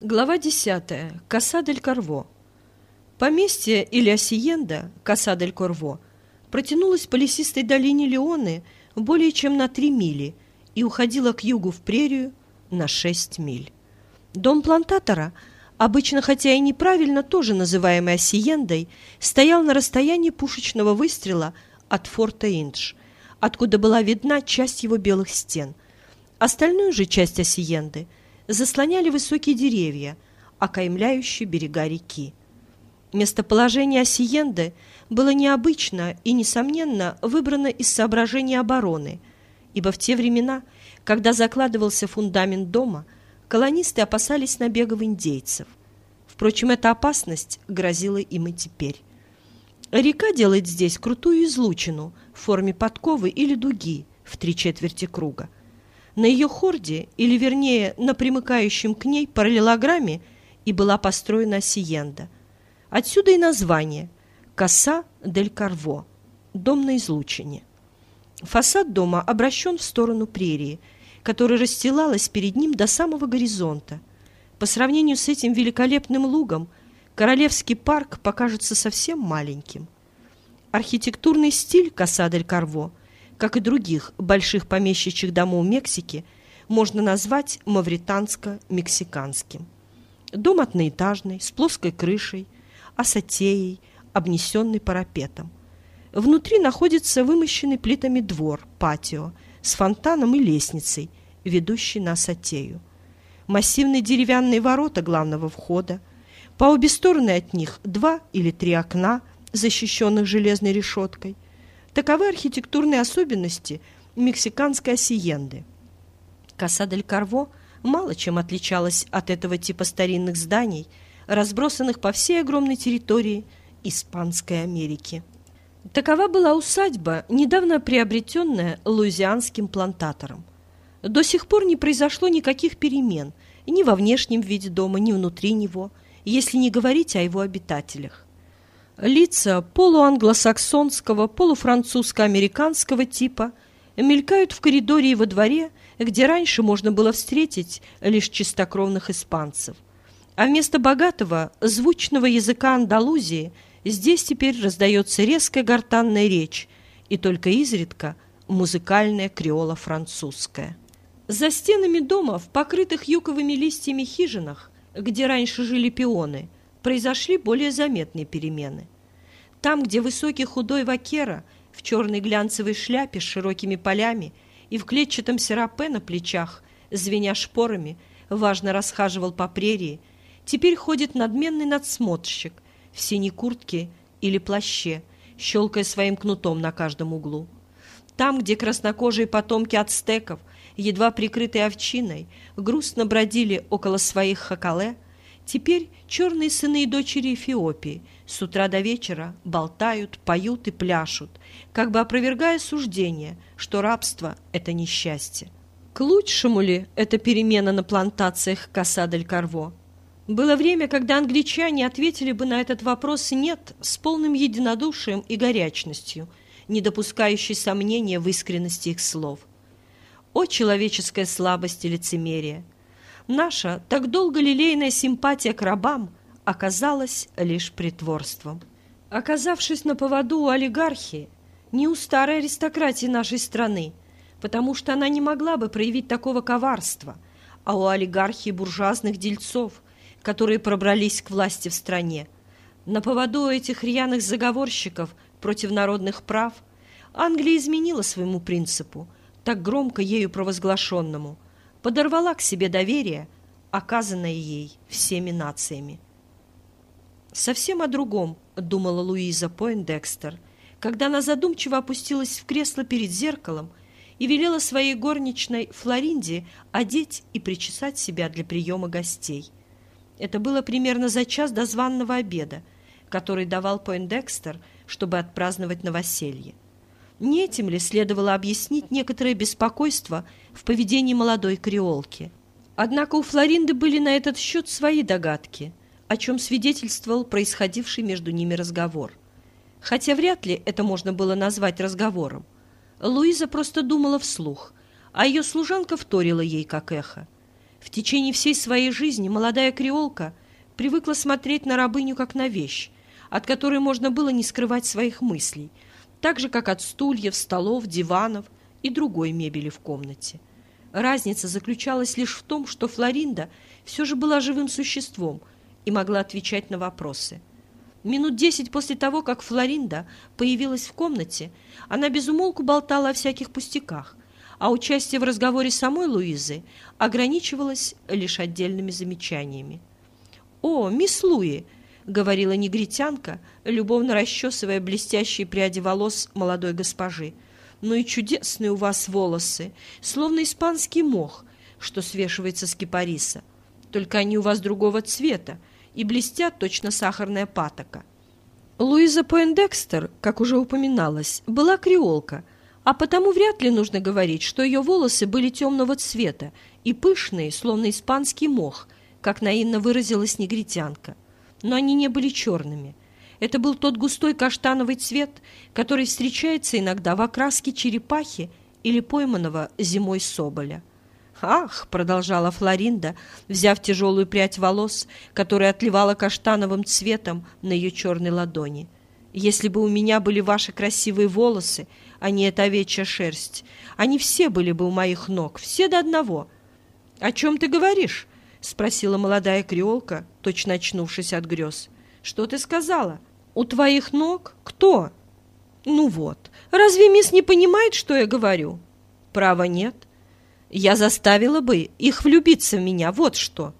Глава 10. Коса дель Корво. Поместье или Осиенда, Коса дель Корво, протянулось по лесистой долине Леоны более чем на три мили и уходило к югу в прерию на шесть миль. Дом плантатора, обычно хотя и неправильно тоже называемый Осиендой, стоял на расстоянии пушечного выстрела от форта Индж, откуда была видна часть его белых стен. Остальную же часть Осиенды – заслоняли высокие деревья, окаймляющие берега реки. Местоположение Осиенды было необычно и, несомненно, выбрано из соображений обороны, ибо в те времена, когда закладывался фундамент дома, колонисты опасались набегов индейцев. Впрочем, эта опасность грозила им и теперь. Река делает здесь крутую излучину в форме подковы или дуги в три четверти круга. На ее хорде, или вернее на примыкающем к ней параллелограмме, и была построена Сиенда. Отсюда и название «Коса дель Карво» – дом на излучине. Фасад дома обращен в сторону прерии, которая расстилалась перед ним до самого горизонта. По сравнению с этим великолепным лугом, Королевский парк покажется совсем маленьким. Архитектурный стиль Коса дель Карво как и других больших помещичьих домов Мексики, можно назвать мавританско-мексиканским. Дом одноэтажный, с плоской крышей, осатеей, обнесенный парапетом. Внутри находится вымощенный плитами двор, патио, с фонтаном и лестницей, ведущей на осатею. Массивные деревянные ворота главного входа. По обе стороны от них два или три окна, защищенных железной решеткой – Таковы архитектурные особенности мексиканской осиенды. Коса дель Карво мало чем отличалась от этого типа старинных зданий, разбросанных по всей огромной территории Испанской Америки. Такова была усадьба, недавно приобретенная луизианским плантатором. До сих пор не произошло никаких перемен ни во внешнем виде дома, ни внутри него, если не говорить о его обитателях. Лица полуанглосаксонского, полуфранцузско-американского типа мелькают в коридоре и во дворе, где раньше можно было встретить лишь чистокровных испанцев. А вместо богатого, звучного языка Андалузии здесь теперь раздается резкая гортанная речь и только изредка музыкальная креола-французская. За стенами дома, в покрытых юковыми листьями хижинах, где раньше жили пионы – произошли более заметные перемены. Там, где высокий худой вакера в черной глянцевой шляпе с широкими полями и в клетчатом серапе на плечах, звеня шпорами, важно расхаживал по прерии, теперь ходит надменный надсмотрщик в синей куртке или плаще, щелкая своим кнутом на каждом углу. Там, где краснокожие потомки ацтеков, едва прикрытые овчиной, грустно бродили около своих хакале – Теперь черные сыны и дочери Эфиопии с утра до вечера болтают, поют и пляшут, как бы опровергая суждение, что рабство – это несчастье. К лучшему ли эта перемена на плантациях Каса-дель-Карво? Было время, когда англичане ответили бы на этот вопрос «нет» с полным единодушием и горячностью, не допускающей сомнения в искренности их слов. О человеческая слабость и лицемерие! Наша так долго лелейная симпатия к рабам оказалась лишь притворством. Оказавшись на поводу у олигархии, не у старой аристократии нашей страны, потому что она не могла бы проявить такого коварства, а у олигархии буржуазных дельцов, которые пробрались к власти в стране. На поводу этих рьяных заговорщиков против народных прав Англия изменила своему принципу, так громко ею провозглашенному – подорвала к себе доверие, оказанное ей всеми нациями. Совсем о другом думала Луиза Пойндекстер, когда она задумчиво опустилась в кресло перед зеркалом и велела своей горничной Флоринде одеть и причесать себя для приема гостей. Это было примерно за час до званного обеда, который давал Пойндекстер, чтобы отпраздновать новоселье. Не этим ли следовало объяснить некоторое беспокойство в поведении молодой креолки? Однако у Флоринды были на этот счет свои догадки, о чем свидетельствовал происходивший между ними разговор. Хотя вряд ли это можно было назвать разговором. Луиза просто думала вслух, а ее служанка вторила ей как эхо. В течение всей своей жизни молодая креолка привыкла смотреть на рабыню как на вещь, от которой можно было не скрывать своих мыслей, так же, как от стульев, столов, диванов и другой мебели в комнате. Разница заключалась лишь в том, что Флоринда все же была живым существом и могла отвечать на вопросы. Минут десять после того, как Флоринда появилась в комнате, она безумолку болтала о всяких пустяках, а участие в разговоре самой Луизы ограничивалось лишь отдельными замечаниями. «О, мисс Луи!» — говорила негритянка, любовно расчесывая блестящие пряди волос молодой госпожи. «Ну и чудесные у вас волосы, словно испанский мох, что свешивается с кипариса. Только они у вас другого цвета и блестят точно сахарная патока». Луиза Пойндекстер, как уже упоминалось, была креолка, а потому вряд ли нужно говорить, что ее волосы были темного цвета и пышные, словно испанский мох, как наивно выразилась негритянка но они не были черными. Это был тот густой каштановый цвет, который встречается иногда в окраске черепахи или пойманного зимой соболя. «Ах!» — продолжала Флоринда, взяв тяжелую прядь волос, которая отливала каштановым цветом на ее черной ладони. «Если бы у меня были ваши красивые волосы, а не эта овечья шерсть, они все были бы у моих ног, все до одного». «О чем ты говоришь?» — спросила молодая креолка, точно очнувшись от грез. «Что ты сказала? У твоих ног? Кто?» «Ну вот, разве мисс не понимает, что я говорю?» «Права нет. Я заставила бы их влюбиться в меня, вот что».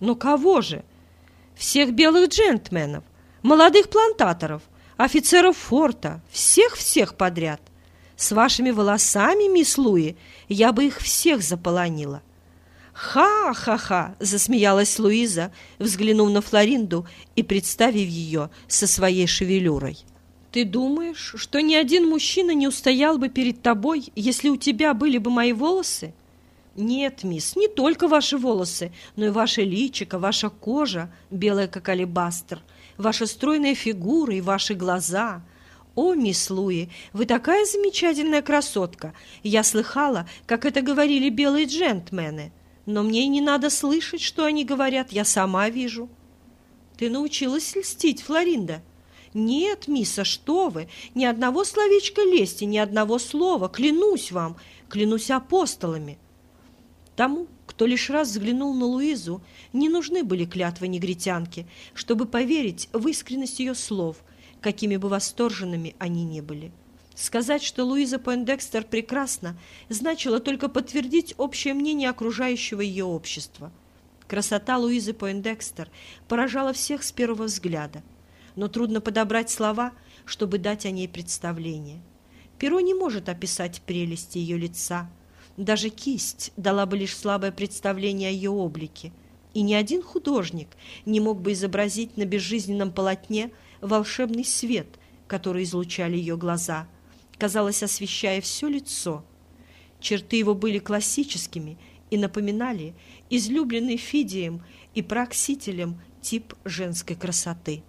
«Но кого же?» «Всех белых джентльменов, молодых плантаторов, офицеров форта, всех-всех подряд. С вашими волосами, мисс Луи, я бы их всех заполонила. «Ха-ха-ха!» — засмеялась Луиза, взглянув на Флоринду и представив ее со своей шевелюрой. «Ты думаешь, что ни один мужчина не устоял бы перед тобой, если у тебя были бы мои волосы?» «Нет, мисс, не только ваши волосы, но и ваше личико, ваша кожа, белая как алебастр, ваша стройная фигура и ваши глаза». «О, мисс Луи, вы такая замечательная красотка! Я слыхала, как это говорили белые джентльмены но мне не надо слышать, что они говорят, я сама вижу. Ты научилась льстить, Флоринда? Нет, мисса, что вы, ни одного словечка лести, ни одного слова, клянусь вам, клянусь апостолами. Тому, кто лишь раз взглянул на Луизу, не нужны были клятвы негритянки, чтобы поверить в искренность ее слов, какими бы восторженными они ни были. Сказать, что Луиза Пойндекстер прекрасна, значило только подтвердить общее мнение окружающего ее общества. Красота Луизы Пойндекстер поражала всех с первого взгляда, но трудно подобрать слова, чтобы дать о ней представление. Перо не может описать прелести ее лица. Даже кисть дала бы лишь слабое представление о ее облике, и ни один художник не мог бы изобразить на безжизненном полотне волшебный свет, который излучали ее глаза – казалось, освещая все лицо. Черты его были классическими и напоминали излюбленный Фидием и Проксителем тип женской красоты.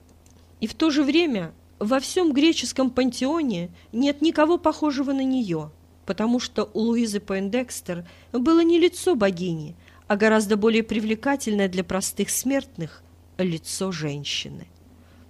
И в то же время во всем греческом пантеоне нет никого похожего на нее, потому что у Луизы Пойндекстер было не лицо богини, а гораздо более привлекательное для простых смертных лицо женщины.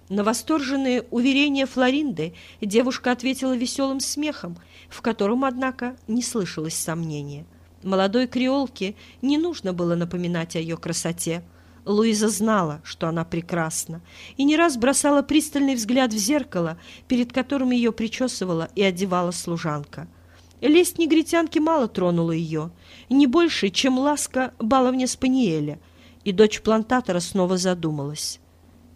На восторженные уверения Флоринды девушка ответила веселым смехом, в котором, однако, не слышалось сомнения. Молодой креолке не нужно было напоминать о ее красоте. Луиза знала, что она прекрасна, и не раз бросала пристальный взгляд в зеркало, перед которым ее причесывала и одевала служанка. Лесть негритянки мало тронула ее, не больше, чем ласка баловня Спаниеля, и дочь плантатора снова задумалась.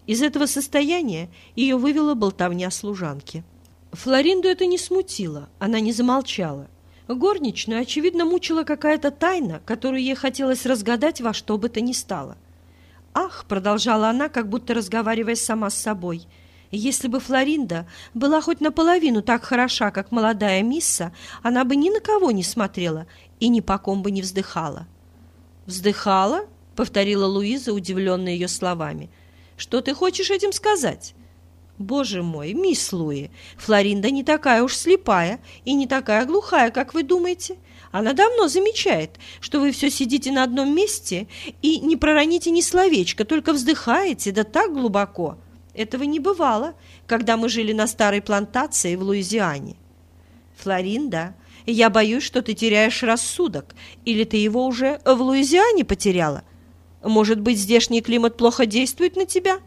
Из этого состояния ее вывела болтовня служанки. Флоринду это не смутило, она не замолчала. Горничную, очевидно, мучила какая-то тайна, которую ей хотелось разгадать во что бы то ни стало. «Ах!» — продолжала она, как будто разговаривая сама с собой. «Если бы Флоринда была хоть наполовину так хороша, как молодая мисса, она бы ни на кого не смотрела и ни по ком бы не вздыхала». «Вздыхала?» — повторила Луиза, удивленная ее словами — что ты хочешь этим сказать? Боже мой, мисс Луи, Флоринда не такая уж слепая и не такая глухая, как вы думаете. Она давно замечает, что вы все сидите на одном месте и не пророните ни словечко, только вздыхаете, да так глубоко. Этого не бывало, когда мы жили на старой плантации в Луизиане. Флоринда, я боюсь, что ты теряешь рассудок, или ты его уже в Луизиане потеряла. Может быть, здешний климат плохо действует на тебя?»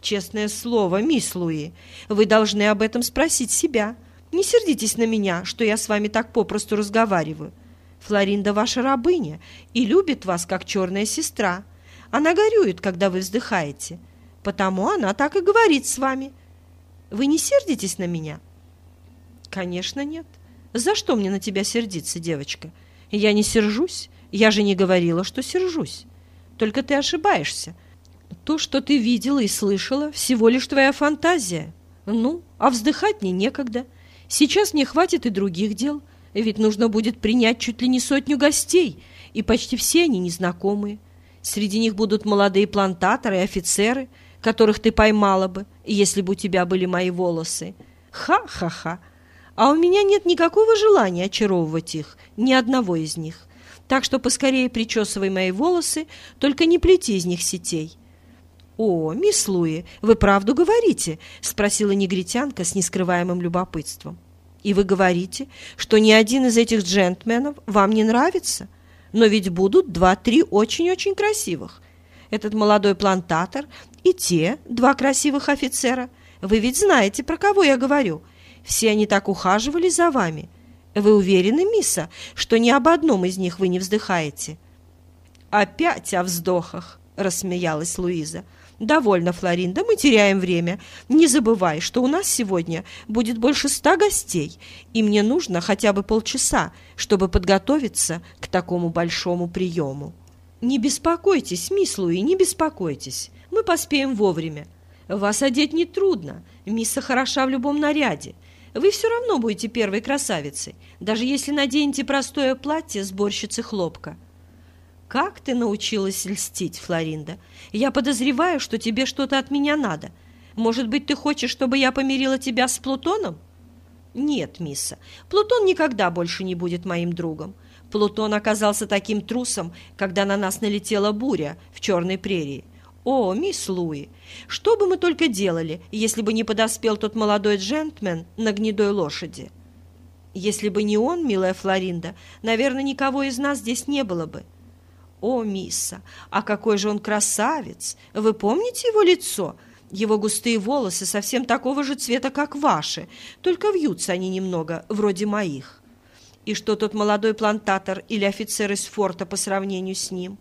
Честное слово, мисс Луи, вы должны об этом спросить себя. Не сердитесь на меня, что я с вами так попросту разговариваю. Флоринда ваша рабыня и любит вас, как черная сестра. Она горюет, когда вы вздыхаете. Потому она так и говорит с вами. Вы не сердитесь на меня? Конечно, нет. За что мне на тебя сердиться, девочка? Я не сержусь. Я же не говорила, что сержусь. Только ты ошибаешься. То, что ты видела и слышала, всего лишь твоя фантазия. Ну, а вздыхать мне некогда. Сейчас мне хватит и других дел, ведь нужно будет принять чуть ли не сотню гостей, и почти все они незнакомые. Среди них будут молодые плантаторы и офицеры, которых ты поймала бы, если бы у тебя были мои волосы. Ха-ха-ха! А у меня нет никакого желания очаровывать их, ни одного из них. Так что поскорее причесывай мои волосы, только не плети из них сетей. «О, мисс Луи, вы правду говорите?» — спросила негритянка с нескрываемым любопытством. «И вы говорите, что ни один из этих джентльменов вам не нравится? Но ведь будут два-три очень-очень красивых. Этот молодой плантатор и те два красивых офицера. Вы ведь знаете, про кого я говорю. Все они так ухаживали за вами. Вы уверены, мисса, что ни об одном из них вы не вздыхаете?» «Опять о вздохах!» — рассмеялась Луиза. «Довольно, Флоринда, мы теряем время. Не забывай, что у нас сегодня будет больше ста гостей, и мне нужно хотя бы полчаса, чтобы подготовиться к такому большому приему». «Не беспокойтесь, мисс Луи, не беспокойтесь. Мы поспеем вовремя. Вас одеть нетрудно. Мисса хороша в любом наряде. Вы все равно будете первой красавицей, даже если наденете простое платье сборщицы хлопка». «Как ты научилась льстить, Флоринда? Я подозреваю, что тебе что-то от меня надо. Может быть, ты хочешь, чтобы я помирила тебя с Плутоном?» «Нет, мисса, Плутон никогда больше не будет моим другом. Плутон оказался таким трусом, когда на нас налетела буря в Черной прерии. О, мисс Луи, что бы мы только делали, если бы не подоспел тот молодой джентльмен на гнедой лошади? Если бы не он, милая Флоринда, наверное, никого из нас здесь не было бы». О, мисса, а какой же он красавец! Вы помните его лицо? Его густые волосы совсем такого же цвета, как ваши, только вьются они немного, вроде моих. И что тот молодой плантатор или офицер из форта по сравнению с ним?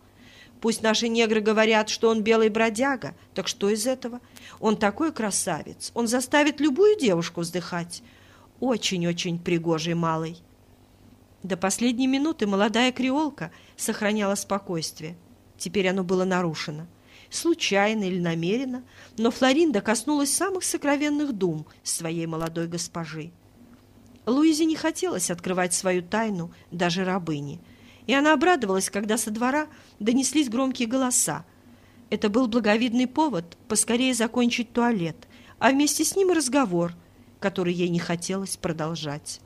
Пусть наши негры говорят, что он белый бродяга, так что из этого? Он такой красавец, он заставит любую девушку вздыхать. Очень-очень пригожий малый. До последней минуты молодая креолка сохраняла спокойствие. Теперь оно было нарушено. Случайно или намеренно, но Флоринда коснулась самых сокровенных дум своей молодой госпожи. Луизе не хотелось открывать свою тайну даже рабыне, и она обрадовалась, когда со двора донеслись громкие голоса. Это был благовидный повод поскорее закончить туалет, а вместе с ним и разговор, который ей не хотелось продолжать.